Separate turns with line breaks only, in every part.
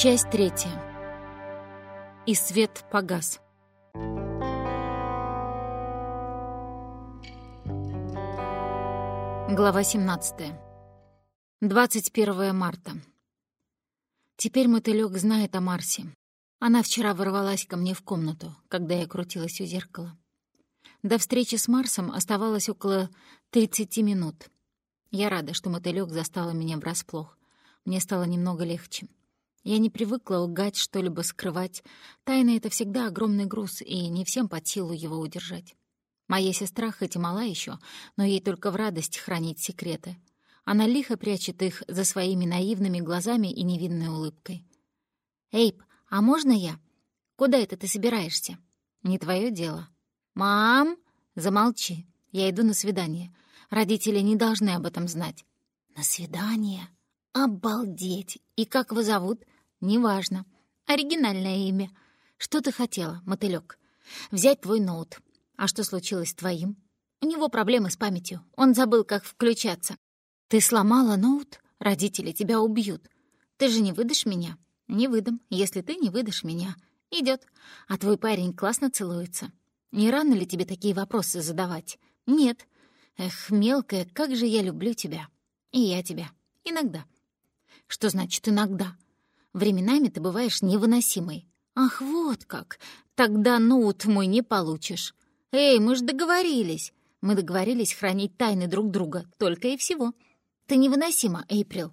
Часть третья. И свет погас. Глава 17. 21 марта. Теперь мотылёк знает о Марсе. Она вчера ворвалась ко мне в комнату, когда я крутилась у зеркала. До встречи с Марсом оставалось около 30 минут. Я рада, что мотылёк застала меня врасплох. Мне стало немного легче. Я не привыкла лгать, что-либо скрывать. Тайна — это всегда огромный груз, и не всем под силу его удержать. Моя сестра хоть и мала еще, но ей только в радость хранить секреты. Она лихо прячет их за своими наивными глазами и невинной улыбкой. «Эйб, а можно я? Куда это ты собираешься?» «Не твое дело». «Мам!» «Замолчи. Я иду на свидание. Родители не должны об этом знать». «На свидание?» «Обалдеть! И как его зовут?» «Неважно. Оригинальное имя. Что ты хотела, мотылёк?» «Взять твой ноут. А что случилось с твоим?» «У него проблемы с памятью. Он забыл, как включаться». «Ты сломала ноут? Родители тебя убьют. Ты же не выдашь меня?» «Не выдам, если ты не выдашь меня. Идёт. А твой парень классно целуется. Не рано ли тебе такие вопросы задавать?» «Нет. Эх, мелкая, как же я люблю тебя. И я тебя. Иногда». «Что значит «иногда»?» Временами ты бываешь невыносимой. Ах, вот как! Тогда ноут мой не получишь. Эй, мы ж договорились. Мы договорились хранить тайны друг друга, только и всего. Ты невыносима, Эйприл.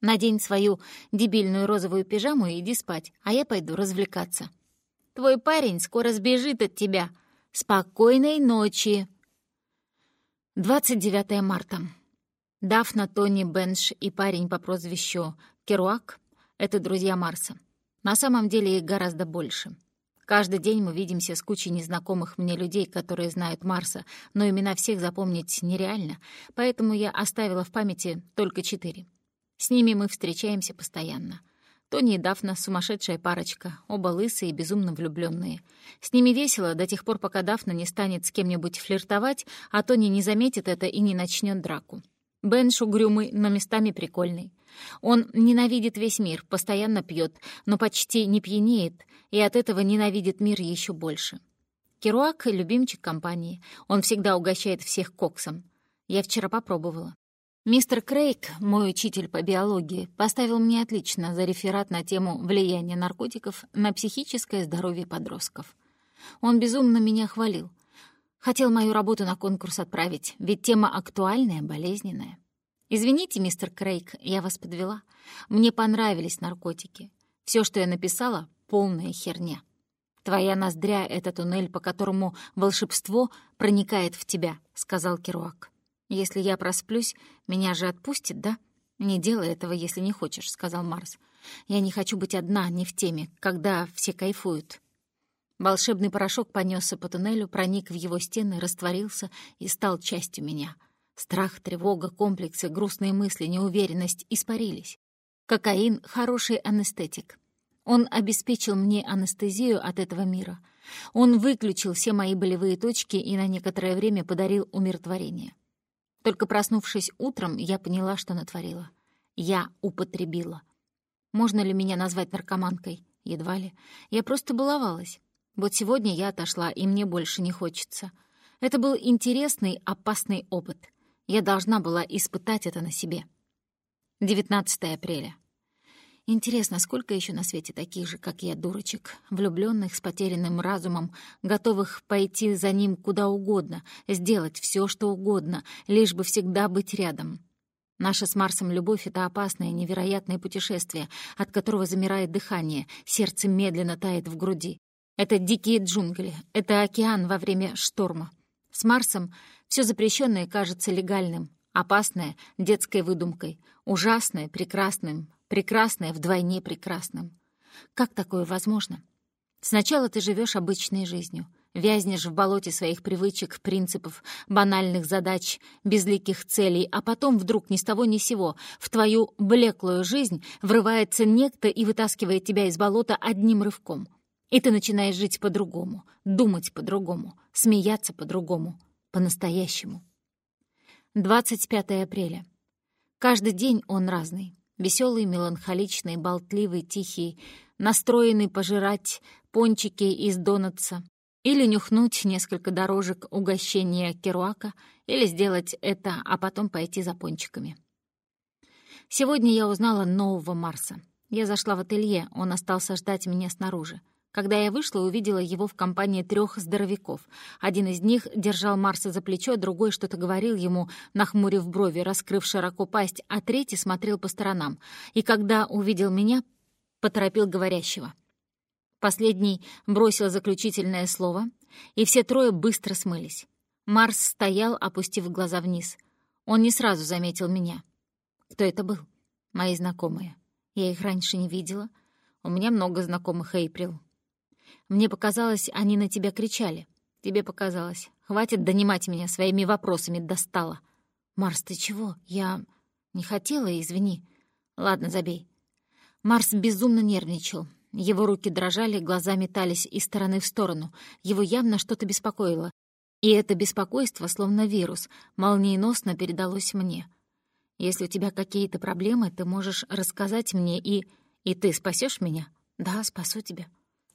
Надень свою дебильную розовую пижаму и иди спать, а я пойду развлекаться. Твой парень скоро сбежит от тебя. Спокойной ночи. 29 марта. Дафна, Тони, Бенш и парень по прозвищу Керуак — это друзья Марса. На самом деле их гораздо больше. Каждый день мы видимся с кучей незнакомых мне людей, которые знают Марса, но имена всех запомнить нереально, поэтому я оставила в памяти только четыре. С ними мы встречаемся постоянно. Тони и Дафна — сумасшедшая парочка, оба лысые и безумно влюбленные. С ними весело до тех пор, пока Дафна не станет с кем-нибудь флиртовать, а Тони не заметит это и не начнет драку. Бенш угрюмый, но местами прикольный. Он ненавидит весь мир, постоянно пьет, но почти не пьянеет, и от этого ненавидит мир еще больше. Керуак — любимчик компании. Он всегда угощает всех коксом. Я вчера попробовала. Мистер Крейг, мой учитель по биологии, поставил мне отлично за реферат на тему влияния наркотиков на психическое здоровье подростков. Он безумно меня хвалил. Хотел мою работу на конкурс отправить, ведь тема актуальная, болезненная. «Извините, мистер Крейг, я вас подвела. Мне понравились наркотики. Все, что я написала, — полная херня. Твоя ноздря — это туннель, по которому волшебство проникает в тебя», — сказал Керуак. «Если я просплюсь, меня же отпустит, да?» «Не делай этого, если не хочешь», — сказал Марс. «Я не хочу быть одна, не в теме, когда все кайфуют». Волшебный порошок понесся по туннелю, проник в его стены, растворился и стал частью меня. Страх, тревога, комплексы, грустные мысли, неуверенность испарились. Кокаин — хороший анестетик. Он обеспечил мне анестезию от этого мира. Он выключил все мои болевые точки и на некоторое время подарил умиротворение. Только проснувшись утром, я поняла, что натворила. Я употребила. Можно ли меня назвать наркоманкой? Едва ли. Я просто баловалась. Вот сегодня я отошла, и мне больше не хочется. Это был интересный, опасный опыт. Я должна была испытать это на себе. 19 апреля. Интересно, сколько еще на свете таких же, как я, дурочек, влюбленных с потерянным разумом, готовых пойти за ним куда угодно, сделать все, что угодно, лишь бы всегда быть рядом. Наша с Марсом любовь — это опасное, невероятное путешествие, от которого замирает дыхание, сердце медленно тает в груди. Это дикие джунгли, это океан во время шторма. С Марсом все запрещенное кажется легальным, опасное — детской выдумкой, ужасное — прекрасным, прекрасное — вдвойне прекрасным. Как такое возможно? Сначала ты живешь обычной жизнью, вязнешь в болоте своих привычек, принципов, банальных задач, безликих целей, а потом вдруг ни с того ни сего в твою блеклую жизнь врывается некто и вытаскивает тебя из болота одним рывком — и ты начинаешь жить по-другому, думать по-другому, смеяться по-другому, по-настоящему. 25 апреля. Каждый день он разный. Веселый, меланхоличный, болтливый, тихий, настроенный пожирать пончики из донатса, или нюхнуть несколько дорожек угощения Керуака, или сделать это, а потом пойти за пончиками. Сегодня я узнала нового Марса. Я зашла в ателье, он остался ждать меня снаружи. Когда я вышла, увидела его в компании трех здоровяков. Один из них держал Марса за плечо, другой что-то говорил ему, нахмурив брови, раскрыв широко пасть, а третий смотрел по сторонам. И когда увидел меня, поторопил говорящего — Последний бросил заключительное слово, и все трое быстро смылись. Марс стоял, опустив глаза вниз. Он не сразу заметил меня. Кто это был? Мои знакомые. Я их раньше не видела. У меня много знакомых, Эйприл. Мне показалось, они на тебя кричали. Тебе показалось. Хватит донимать меня своими вопросами, достала. Марс, ты чего? Я не хотела, извини. Ладно, забей. Марс безумно нервничал. Его руки дрожали, глаза метались из стороны в сторону. Его явно что-то беспокоило. И это беспокойство, словно вирус, молниеносно передалось мне. «Если у тебя какие-то проблемы, ты можешь рассказать мне, и... И ты спасешь меня?» «Да, спасу тебя».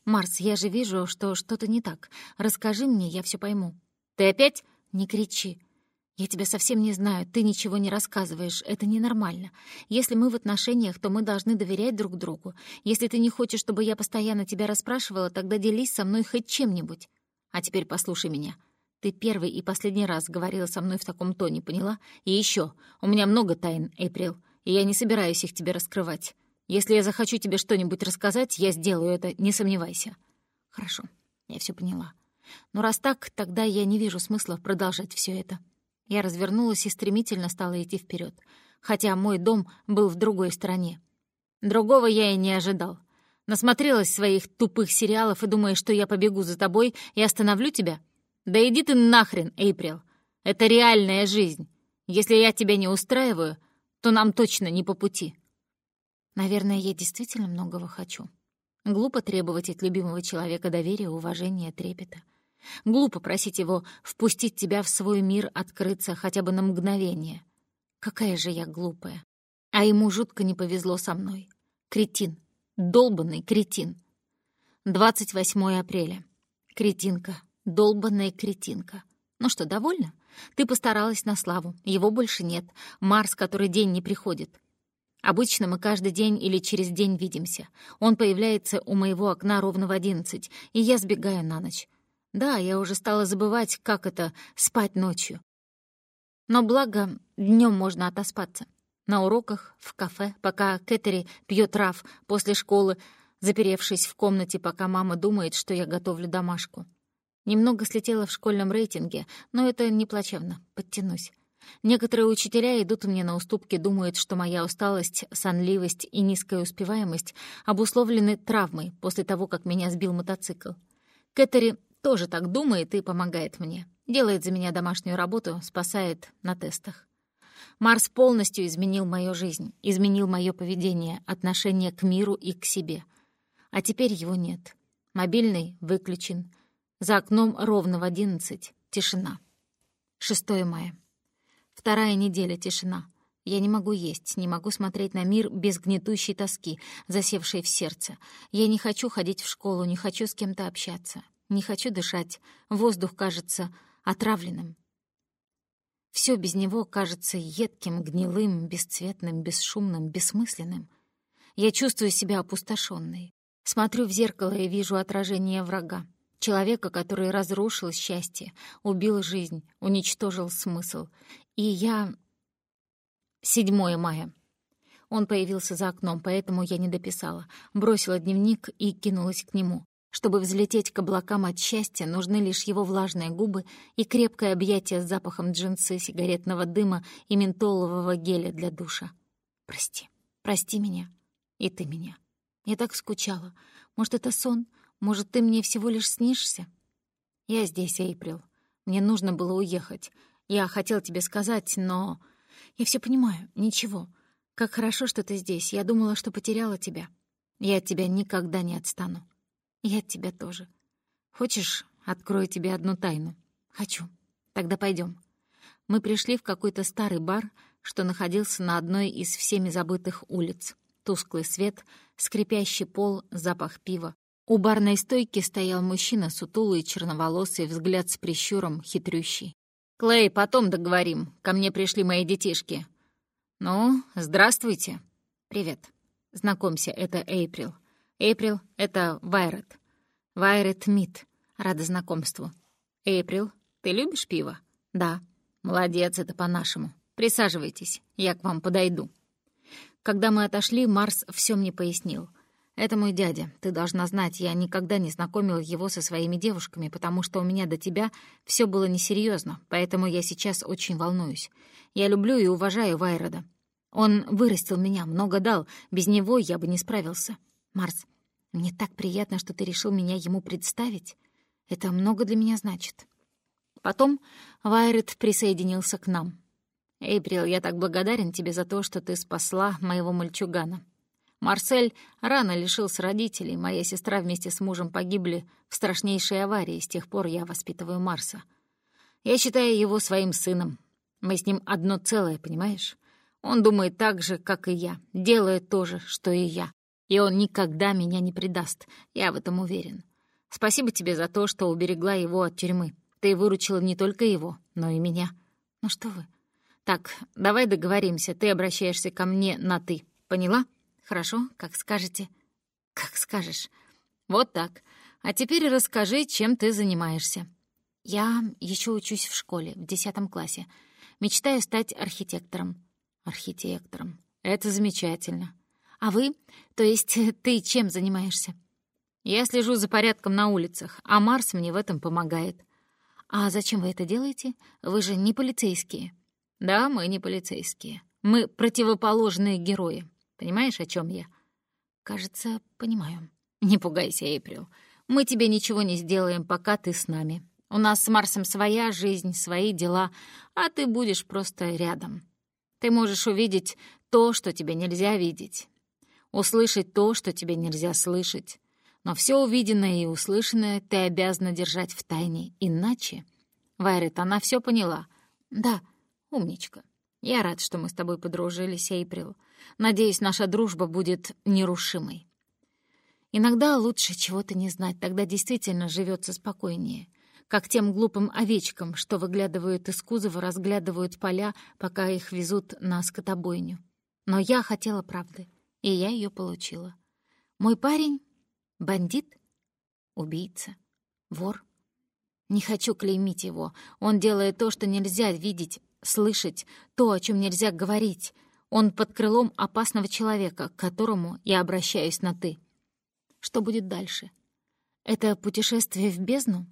«Марс, я же вижу, что что-то не так. Расскажи мне, я все пойму». «Ты опять?» «Не кричи. «Я тебя совсем не знаю, ты ничего не рассказываешь, это ненормально. Если мы в отношениях, то мы должны доверять друг другу. Если ты не хочешь, чтобы я постоянно тебя расспрашивала, тогда делись со мной хоть чем-нибудь. А теперь послушай меня. Ты первый и последний раз говорила со мной в таком тоне, поняла? И еще, у меня много тайн, Эйприл, и я не собираюсь их тебе раскрывать. Если я захочу тебе что-нибудь рассказать, я сделаю это, не сомневайся». «Хорошо, я все поняла. Но раз так, тогда я не вижу смысла продолжать все это». Я развернулась и стремительно стала идти вперед, хотя мой дом был в другой стороне. Другого я и не ожидал. Насмотрелась своих тупых сериалов и думаешь, что я побегу за тобой и остановлю тебя? Да иди ты нахрен, Эйприл. Это реальная жизнь. Если я тебя не устраиваю, то нам точно не по пути. Наверное, я действительно многого хочу. Глупо требовать от любимого человека доверия, уважения, трепета. Глупо просить его впустить тебя в свой мир, открыться хотя бы на мгновение. Какая же я глупая. А ему жутко не повезло со мной. Кретин. Долбанный кретин. 28 апреля. Кретинка. Долбанная кретинка. Ну что, довольна? Ты постаралась на славу. Его больше нет. Марс, который день не приходит. Обычно мы каждый день или через день видимся. Он появляется у моего окна ровно в одиннадцать, и я сбегаю на ночь. Да, я уже стала забывать, как это — спать ночью. Но благо, днем можно отоспаться. На уроках, в кафе, пока Кэтери пьет раф после школы, заперевшись в комнате, пока мама думает, что я готовлю домашку. Немного слетела в школьном рейтинге, но это не плачевно, подтянусь. Некоторые учителя идут мне на уступки, думают, что моя усталость, сонливость и низкая успеваемость обусловлены травмой после того, как меня сбил мотоцикл. Кэтери тоже так думает и помогает мне. Делает за меня домашнюю работу, спасает на тестах. Марс полностью изменил мою жизнь, изменил мое поведение, отношение к миру и к себе. А теперь его нет. Мобильный выключен. За окном ровно в одиннадцать. Тишина. 6 мая. Вторая неделя тишина. Я не могу есть, не могу смотреть на мир без гнетущей тоски, засевшей в сердце. Я не хочу ходить в школу, не хочу с кем-то общаться. Не хочу дышать. Воздух кажется отравленным. Все без него кажется едким, гнилым, бесцветным, бесшумным, бессмысленным. Я чувствую себя опустошенной. Смотрю в зеркало и вижу отражение врага. Человека, который разрушил счастье, убил жизнь, уничтожил смысл. И я... 7 мая. Он появился за окном, поэтому я не дописала. Бросила дневник и кинулась к нему. Чтобы взлететь к облакам от счастья, нужны лишь его влажные губы и крепкое объятие с запахом джинсы, сигаретного дыма и ментолового геля для душа. Прости, прости меня. И ты меня. Я так скучала. Может, это сон? Может, ты мне всего лишь снишься? Я здесь, Эйприл. Мне нужно было уехать. Я хотел тебе сказать, но... Я все понимаю, ничего. Как хорошо, что ты здесь. Я думала, что потеряла тебя. Я от тебя никогда не отстану. Я от тебя тоже. Хочешь, открою тебе одну тайну? Хочу. Тогда пойдем. Мы пришли в какой-то старый бар, что находился на одной из всеми забытых улиц. Тусклый свет, скрипящий пол, запах пива. У барной стойки стоял мужчина, сутулый, черноволосый, взгляд с прищуром, хитрющий. «Клей, потом договорим. Ко мне пришли мои детишки». «Ну, здравствуйте». «Привет. Знакомься, это Эйприл. Эйприл — это Вайрет. Вайрет Мит. Рада знакомству. Эйприл, ты любишь пиво? Да. Молодец, это по-нашему. Присаживайтесь, я к вам подойду. Когда мы отошли, Марс все мне пояснил. Это мой дядя. Ты должна знать, я никогда не знакомил его со своими девушками, потому что у меня до тебя все было несерьезно, поэтому я сейчас очень волнуюсь. Я люблю и уважаю Вайрода. Он вырастил меня, много дал. Без него я бы не справился. Марс, мне так приятно, что ты решил меня ему представить. Это много для меня значит. Потом Вайрет присоединился к нам. «Эйприл, я так благодарен тебе за то, что ты спасла моего мальчугана. Марсель рано лишился родителей, моя сестра вместе с мужем погибли в страшнейшей аварии, с тех пор я воспитываю Марса. Я считаю его своим сыном. Мы с ним одно целое, понимаешь? Он думает так же, как и я, делает то же, что и я. И он никогда меня не предаст, я в этом уверен. Спасибо тебе за то, что уберегла его от тюрьмы. Ты выручила не только его, но и меня. Ну что вы? Так, давай договоримся, ты обращаешься ко мне на «ты». Поняла? Хорошо, как скажете. Как скажешь. Вот так. А теперь расскажи, чем ты занимаешься. Я еще учусь в школе, в десятом классе. Мечтаю стать архитектором. Архитектором. Это замечательно. А вы? То есть ты чем занимаешься? Я слежу за порядком на улицах, а Марс мне в этом помогает. «А зачем вы это делаете? Вы же не полицейские». «Да, мы не полицейские. Мы противоположные герои. Понимаешь, о чем я?» «Кажется, понимаю». «Не пугайся, Эйприл. Мы тебе ничего не сделаем, пока ты с нами. У нас с Марсом своя жизнь, свои дела, а ты будешь просто рядом. Ты можешь увидеть то, что тебе нельзя видеть, услышать то, что тебе нельзя слышать, но все увиденное и услышанное ты обязана держать в тайне, иначе... Вайрет, она все поняла. Да, умничка. Я рад, что мы с тобой подружились, Эйприл. Надеюсь, наша дружба будет нерушимой. Иногда лучше чего-то не знать, тогда действительно живется спокойнее. Как тем глупым овечкам, что выглядывают из кузова, разглядывают поля, пока их везут на скотобойню. Но я хотела правды, и я ее получила. Мой парень Бандит? Убийца? Вор? Не хочу клеймить его. Он делает то, что нельзя видеть, слышать, то, о чем нельзя говорить. Он под крылом опасного человека, к которому я обращаюсь на «ты». Что будет дальше? Это путешествие в бездну?